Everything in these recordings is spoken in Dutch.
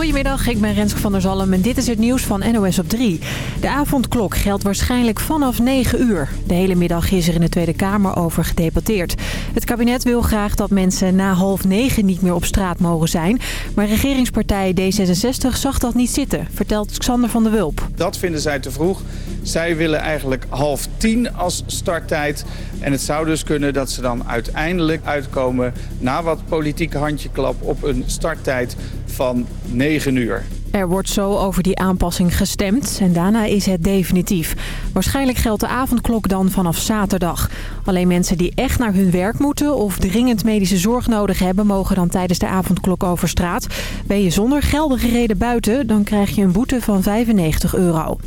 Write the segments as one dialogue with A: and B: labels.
A: Goedemiddag, ik ben Renske van der Zalm en dit is het nieuws van NOS op 3. De avondklok geldt waarschijnlijk vanaf 9 uur. De hele middag is er in de Tweede Kamer over gedebatteerd. Het kabinet wil graag dat mensen na half 9 niet meer op straat mogen zijn. Maar regeringspartij D66 zag dat niet zitten, vertelt Xander van der Wulp.
B: Dat vinden zij te vroeg. Zij willen eigenlijk half 10 als starttijd. En het zou dus kunnen dat ze dan uiteindelijk uitkomen... na wat politieke handjeklap op een starttijd van 9 uur.
A: Er wordt zo over die aanpassing gestemd en daarna is het definitief. Waarschijnlijk geldt de avondklok dan vanaf zaterdag. Alleen mensen die echt naar hun werk moeten of dringend medische zorg nodig hebben... mogen dan tijdens de avondklok over straat. Ben je zonder geldige reden buiten, dan krijg je een boete van 95 euro.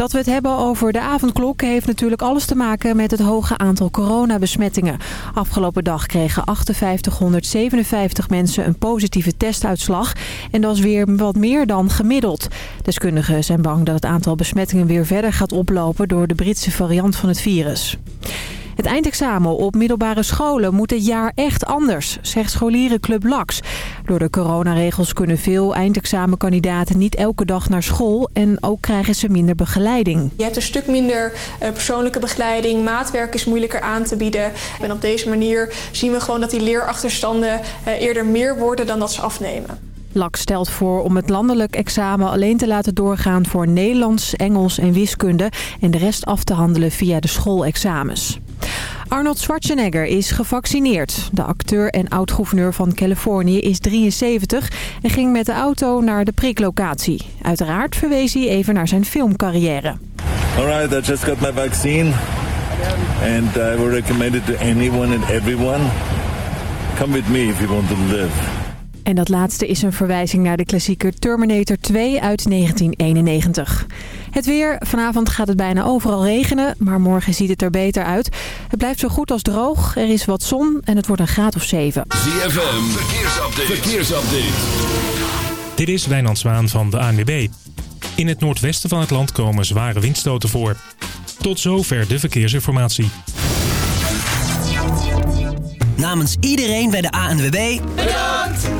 A: Dat we het hebben over de avondklok heeft natuurlijk alles te maken met het hoge aantal coronabesmettingen. Afgelopen dag kregen 5857 mensen een positieve testuitslag. En dat is weer wat meer dan gemiddeld. Deskundigen zijn bang dat het aantal besmettingen weer verder gaat oplopen door de Britse variant van het virus. Het eindexamen op middelbare scholen moet dit jaar echt anders, zegt scholierenclub LAX. Door de coronaregels kunnen veel eindexamenkandidaten niet elke dag naar school en ook krijgen ze minder begeleiding.
C: Je hebt een stuk minder uh, persoonlijke begeleiding, maatwerk is moeilijker aan te bieden. En op deze manier zien we gewoon dat die leerachterstanden uh, eerder meer worden dan dat ze afnemen.
A: LAK stelt voor om het landelijk examen alleen te laten doorgaan voor Nederlands, Engels en wiskunde... en de rest af te handelen via de schoolexamens. Arnold Schwarzenegger is gevaccineerd. De acteur en oud-gouverneur van Californië is 73 en ging met de auto naar de priklocatie. Uiteraard verwees hij even naar zijn filmcarrière.
D: Alright, I just got my vaccine. And I will recommend it to anyone and everyone. Come with me if you want to live.
A: En dat laatste is een verwijzing naar de klassieker Terminator 2 uit 1991. Het weer. Vanavond gaat het bijna overal regenen, maar morgen ziet het er beter uit. Het blijft zo goed als droog, er is wat zon en het wordt een graad of 7.
E: ZFM, verkeersupdate. verkeersupdate.
F: Dit is Wijnand Zwaan van de ANWB. In het noordwesten van het land komen zware windstoten voor. Tot zover de verkeersinformatie.
G: Namens iedereen bij de ANWB... Bedankt!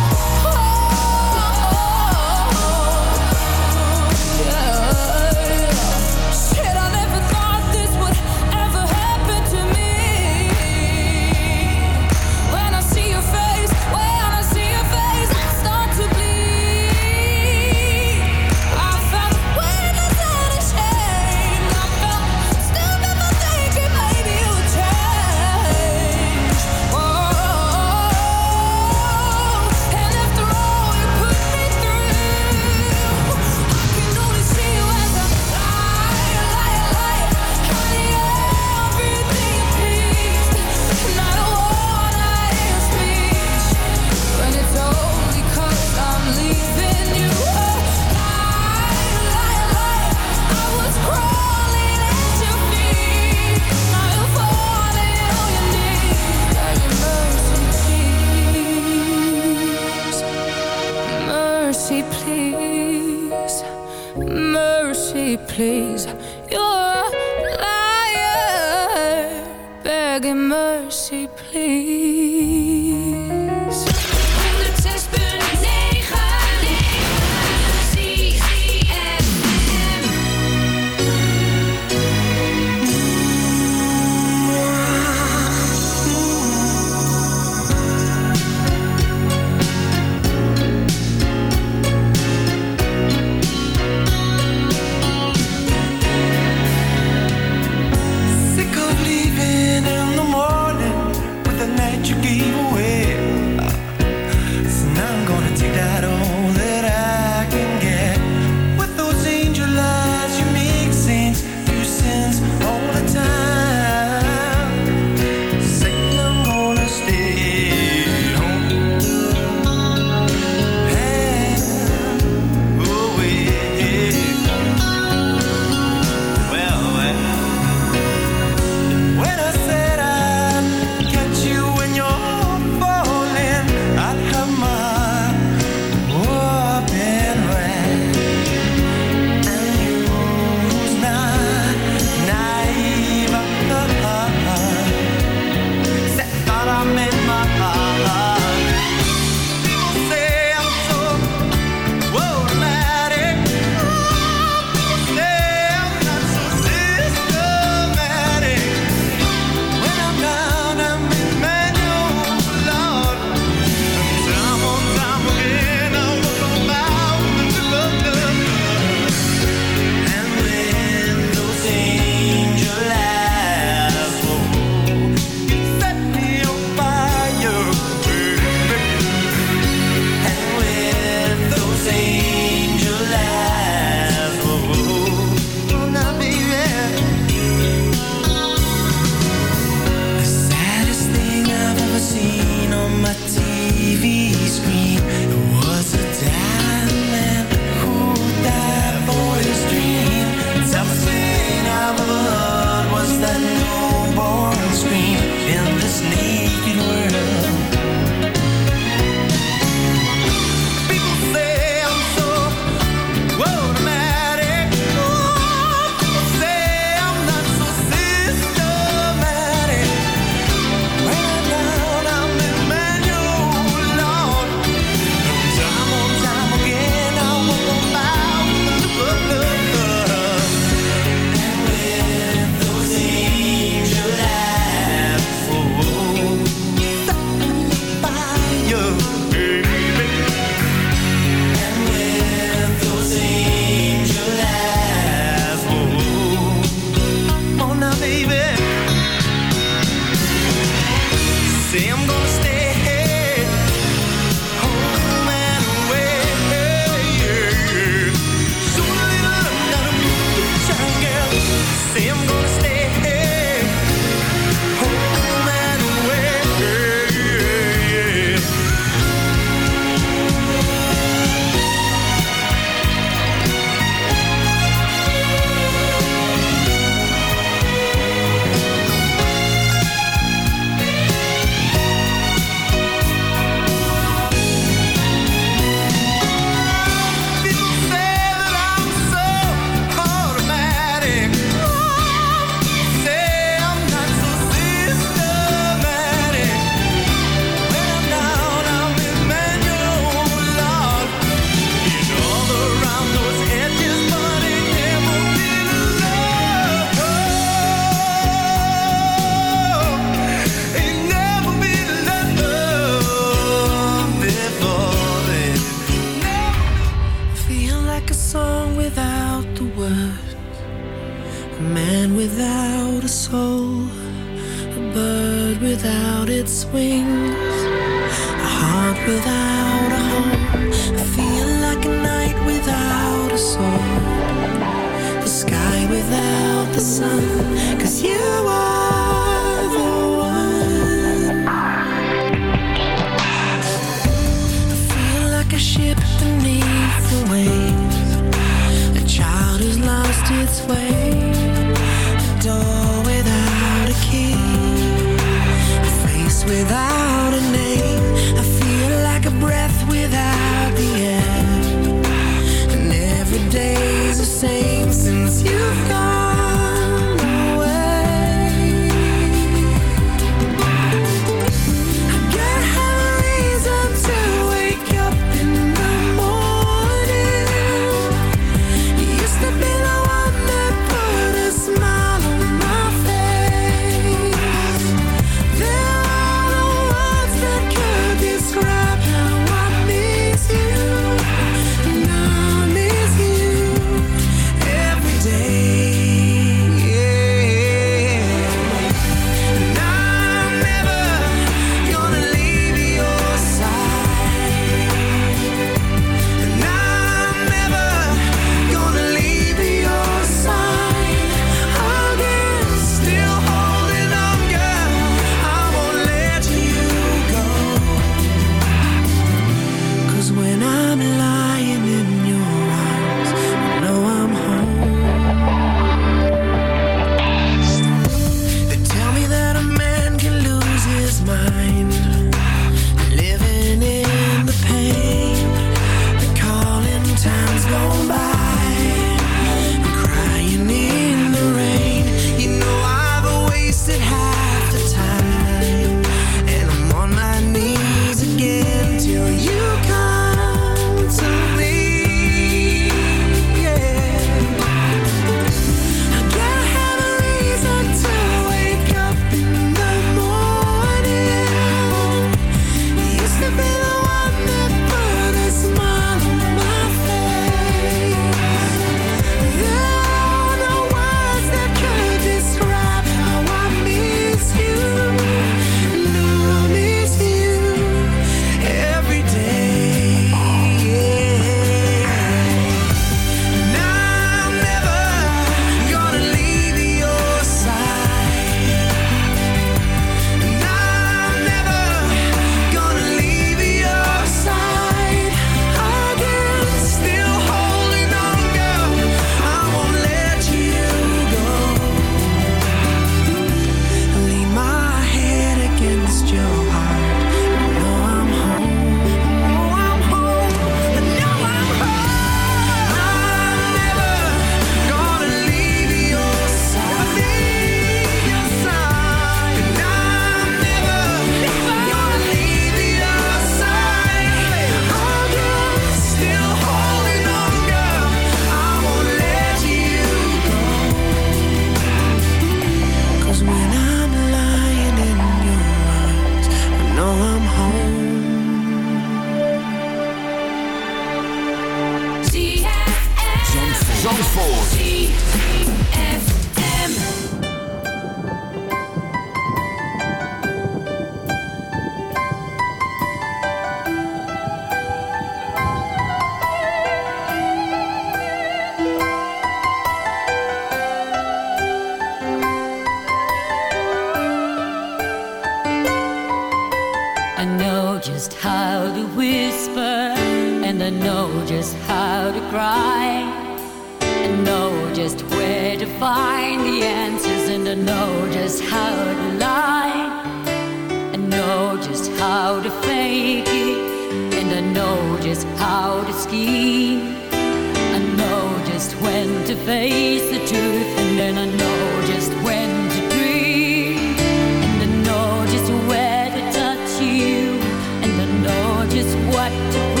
H: Just what to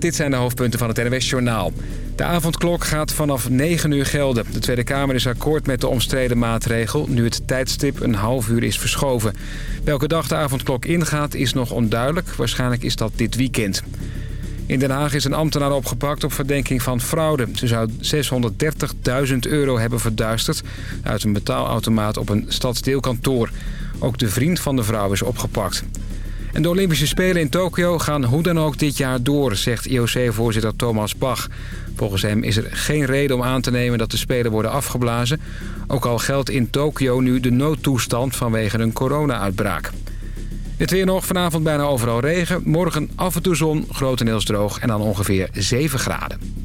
I: dit zijn de hoofdpunten van het NWS-journaal. De avondklok gaat vanaf 9 uur gelden. De Tweede Kamer is akkoord met de omstreden maatregel... nu het tijdstip een half uur is verschoven. Welke dag de avondklok ingaat is nog onduidelijk. Waarschijnlijk is dat dit weekend. In Den Haag is een ambtenaar opgepakt op verdenking van fraude. Ze zou 630.000 euro hebben verduisterd... uit een betaalautomaat op een stadsdeelkantoor. Ook de vriend van de vrouw is opgepakt. En de Olympische Spelen in Tokio gaan hoe dan ook dit jaar door, zegt IOC-voorzitter Thomas Bach. Volgens hem is er geen reden om aan te nemen dat de Spelen worden afgeblazen. Ook al geldt in Tokio nu de noodtoestand vanwege een corona-uitbraak. Het weer nog, vanavond bijna overal regen. Morgen af en toe zon, grotendeels droog en dan ongeveer 7 graden.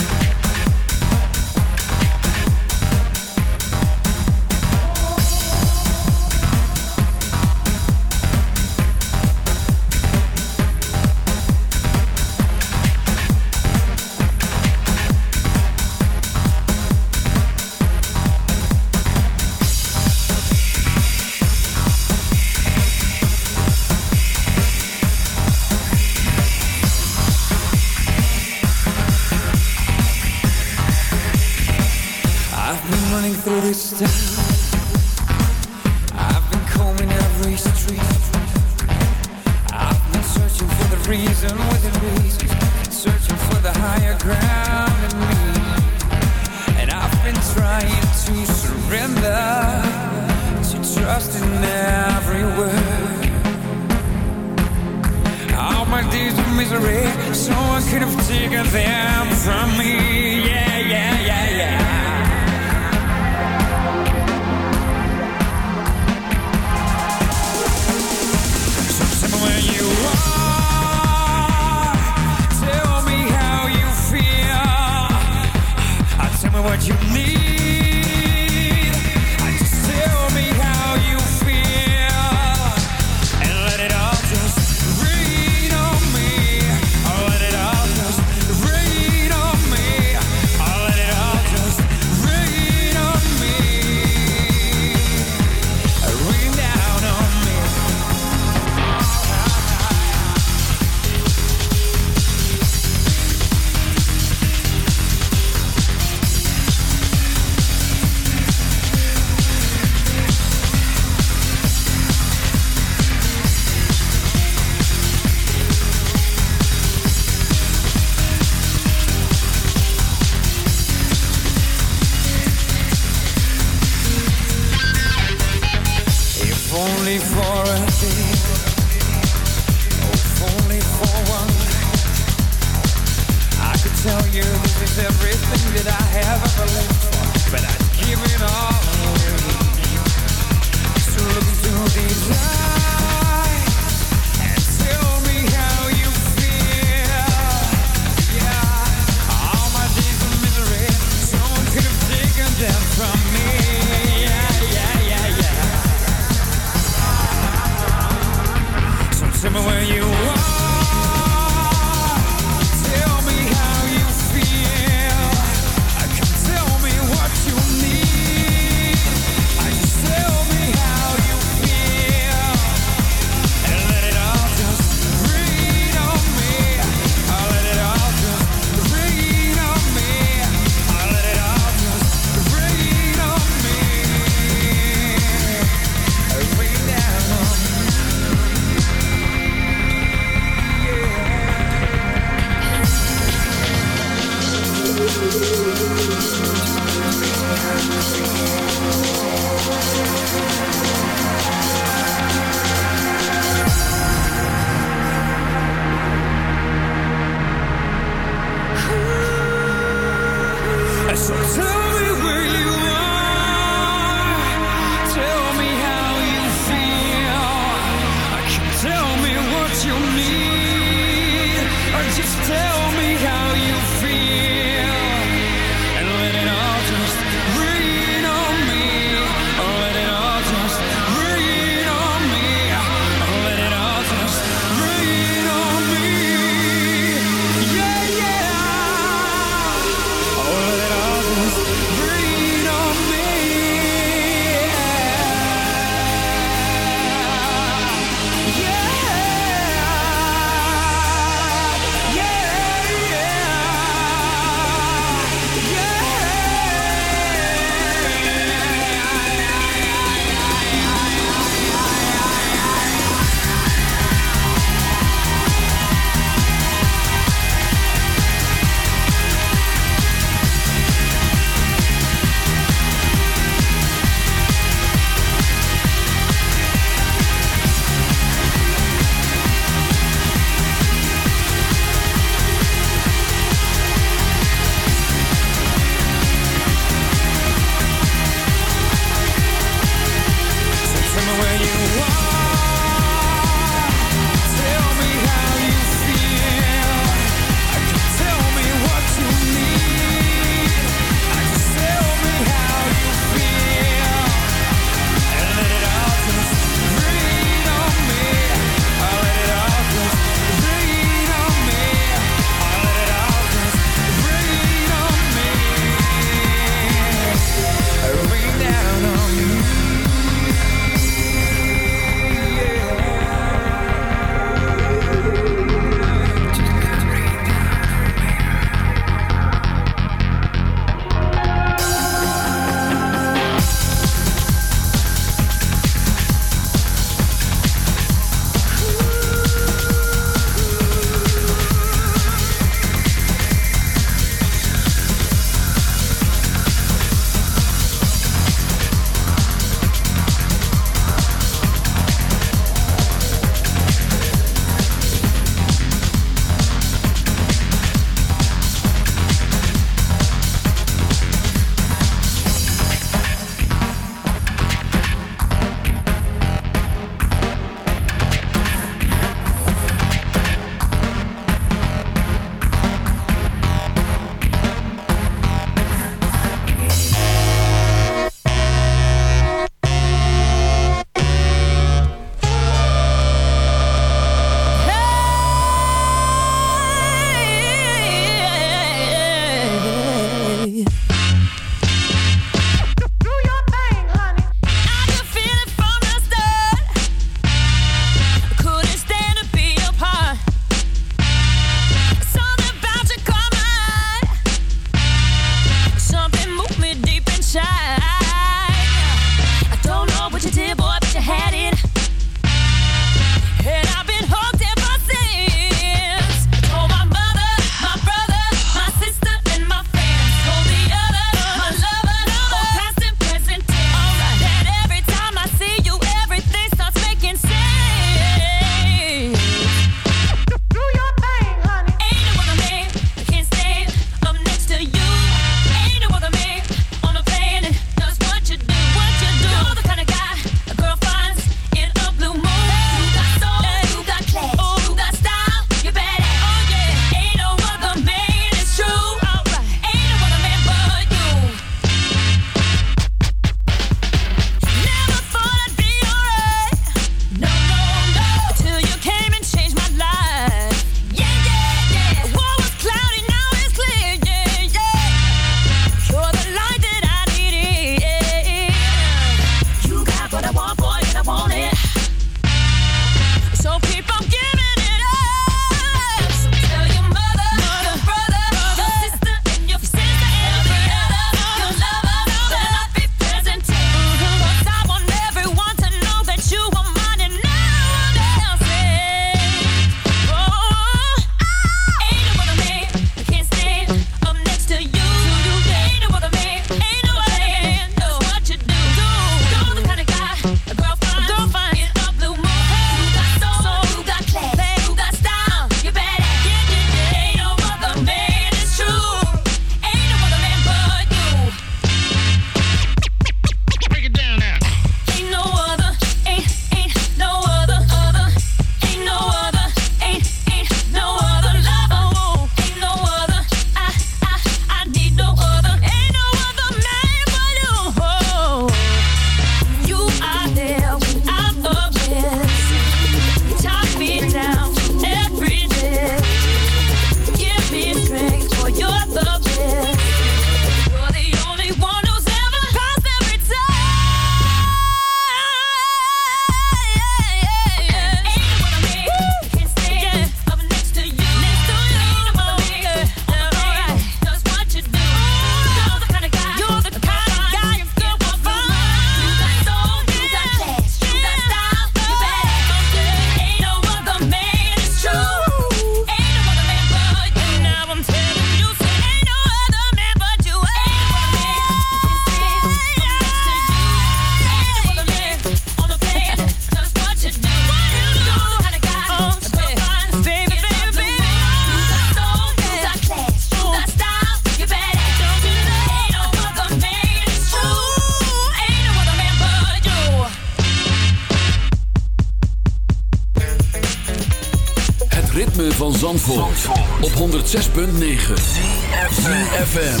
E: Zandvoort, Zandvoort. op 106.9 CFFM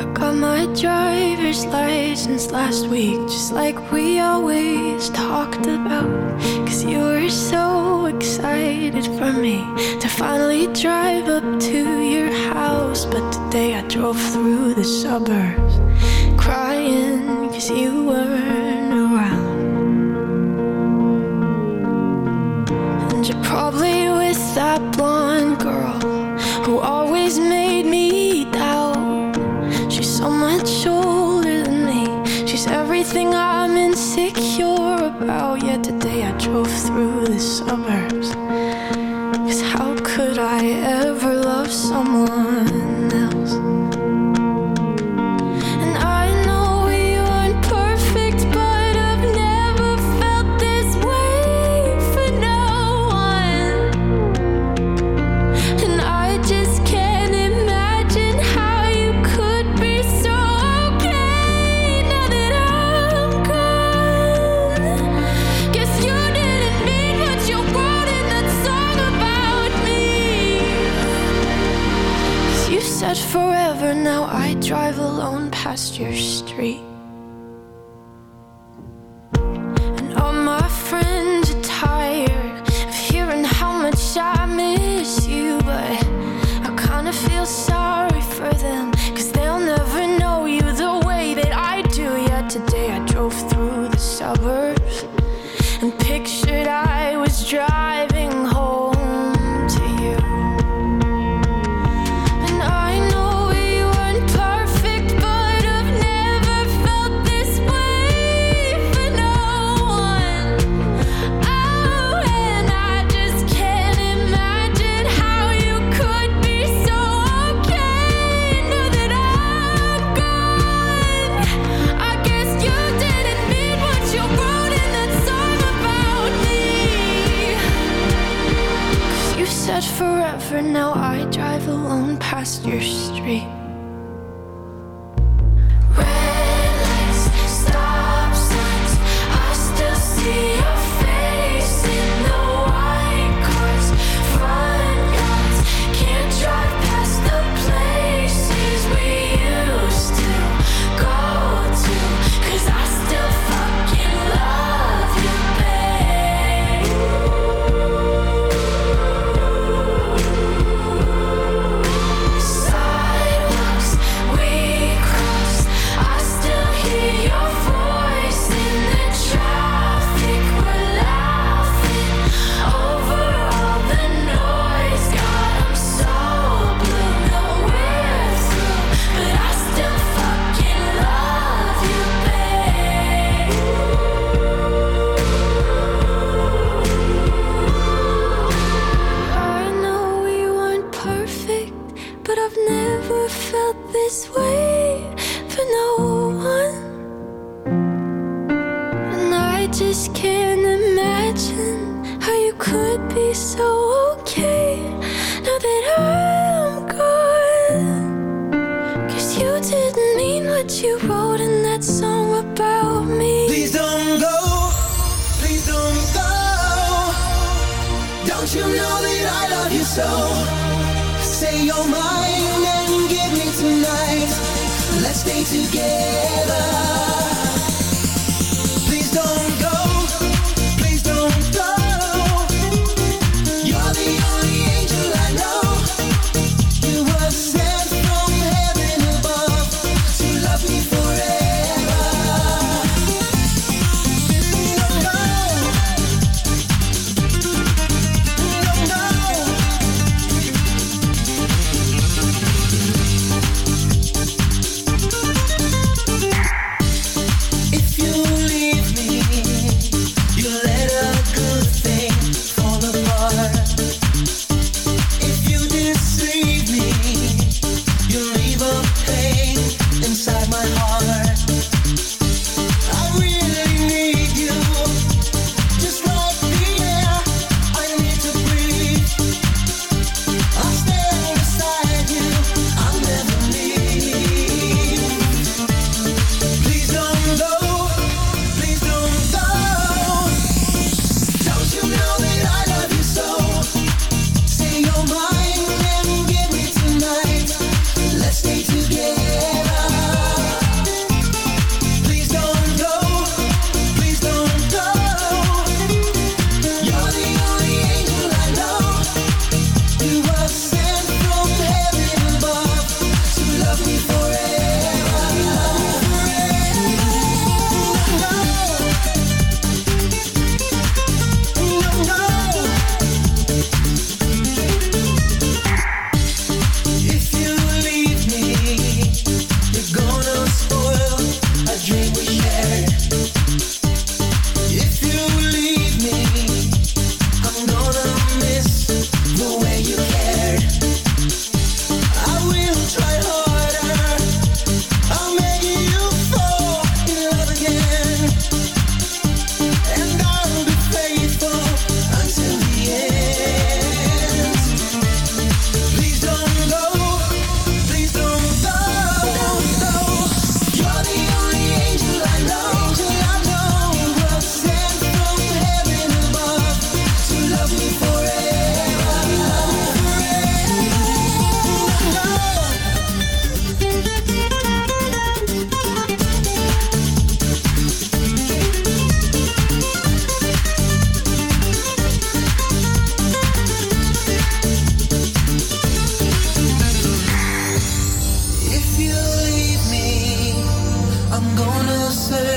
E: I
J: got my driver's license last week Just like we always talked about. Cause you were so excited for me To finally drive up to your house. But today I drove through the suburbs Crying cause you top blonde girl.